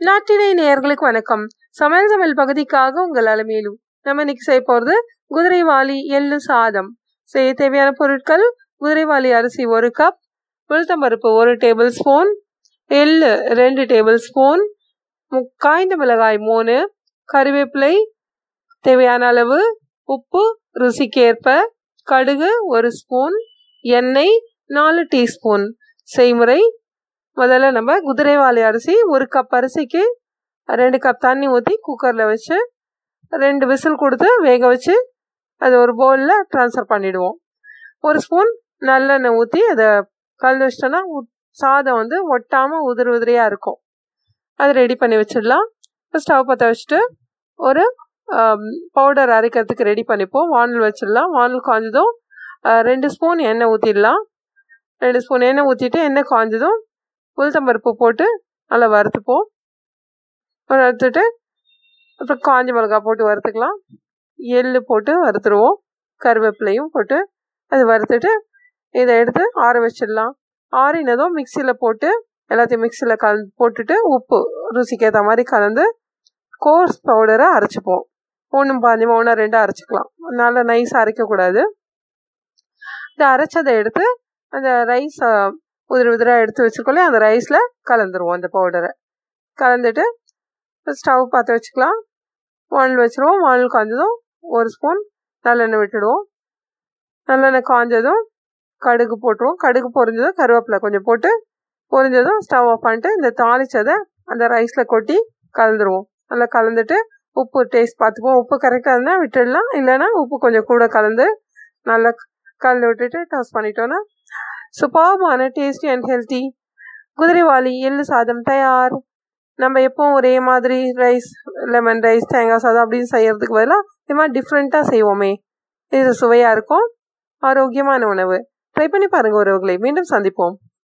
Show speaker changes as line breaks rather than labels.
நாட்டினை நேயர்களுக்கு வணக்கம். சமையல் சமையல் பகுதிக்காக உங்கள் அலமையிலும் நம்ம இன்னைக்கு செய்ய போகிறது குதிரைவாளி எள்ளு சாதம். செய்ய தேவையான பொருட்கள் குதிரைவாளி அரிசி ஒரு கப் உளுத்தம்பருப்பு ஒரு டேபிள் ஸ்பூன் எள்ளு ரெண்டு டேபிள் ஸ்பூன் காய்ந்த மிளகாய் மூணு கறிவேப்பிலை தேவையான அளவு உப்பு ருசிக்கேற்ப கடுகு ஒரு ஸ்பூன் எண்ணெய் நாலு டீஸ்பூன் செய்முறை முதல்ல நம்ம குதிரைவாளி அரிசி ஒரு கப் அரிசிக்கு ரெண்டு கப் தண்ணி ஊற்றி குக்கரில் வச்சு ரெண்டு விசில் கொடுத்து வேக வச்சு அது ஒரு பவுலில் ட்ரான்ஸ்ஃபர் பண்ணிவிடுவோம் ஒரு ஸ்பூன் நல்லெண்ணெய் ஊற்றி அதை கலந்து வச்சிட்டோன்னா சாதம் வந்து ஒட்டாமல் உதிரி உதிரியாக இருக்கும். அது ரெடி பண்ணி வச்சிடலாம். ஸ்டவ் பற்ற வச்சுட்டு ஒரு பவுடர் அரைக்கிறதுக்கு ரெடி பண்ணிப்போம். வானல் வச்சிடலாம். வானல் காய்ஞ்சதும் ரெண்டு ஸ்பூன் எண்ணெய் ஊற்றிடலாம் ரெண்டு ஸ்பூன் எண்ணெய் ஊற்றிட்டு எண்ணெய் காய்ஞ்சதும் உளுத்தம்பருப்பு போட்டு நல்லா வறுத்துப்போம். வறுத்துட்டு அப்புறம் காஞ்ச மிளகா போட்டு வறுத்துக்கலாம். எள் போட்டு வறுத்துருவோம். கருவேப்பிலையும் போட்டு அது வறுத்துட்டு இதை எடுத்து ஆற வச்சிடலாம். ஆறினதும் மிக்சியில் போட்டு எல்லாத்தையும் மிக்சியில் கலந்து போட்டுட்டு உப்பு ருசிக்கு ஏற்ற மாதிரி கலந்து கோர்ஸ் பவுடரை அரைச்சிப்போம். ஒன்றும் பாஞ்சமாக ஒன்றா ரெண்டாக அரைச்சிக்கலாம். நல்லா நைஸ் அரைக்கக்கூடாது. இந்த அரைச்சதை எடுத்து அந்த ரைஸ் உதிர உதிராக எடுத்து வச்சுக்கொள்ளே அந்த ரைஸில் கலந்துருவோம் அந்த பவுடரை கலந்துட்டு ஸ்டவ் பார்த்து வச்சுக்கலாம். வானல் வச்சுருவோம். வானல் காய்ஞ்சதும் ஒரு ஸ்பூன் நல்லெண்ணெய் விட்டுடுவோம். நல்லெண்ணெய் காய்ஞ்சதும் கடுகு போட்டுருவோம். கடுகு பொரிஞ்சதும் கருவேப்பிலை கொஞ்சம் போட்டு பொரிஞ்சதும் ஸ்டவ் ஆஃப் பண்ணிட்டு இந்த தாளிச்சதை அந்த ரைஸில் கொட்டி கலந்துருவோம். நல்லா கலந்துட்டு உப்பு டேஸ்ட் பார்த்துப்போம் உப்பு கரெக்டாக இருந்தால் விட்டுடலாம். இல்லைன்னா உப்பு கொஞ்சம் கூட கலந்து நல்லா கலந்து விட்டுட்டு டாஸ் பண்ணிட்டோன்னா சுபாவமான டேஸ்டி அண்ட் ஹெல்த்தி குதிரைவாளி எள்ளு சாதம் தயார். நம்ம எப்போவும் ஒரே மாதிரி ரைஸ் லெமன் ரைஸ் தேங்காய் சாதம் அப்படின்னு செய்யறதுக்கு பதிலாக இது மாதிரி டிஃப்ரெண்ட்டாக செய்வோமே. இது சுவையாக இருக்கும். ஆரோக்கியமான உணவு. ட்ரை பண்ணி பாருங்கள் உறவுகளை. மீண்டும் சந்திப்போம்.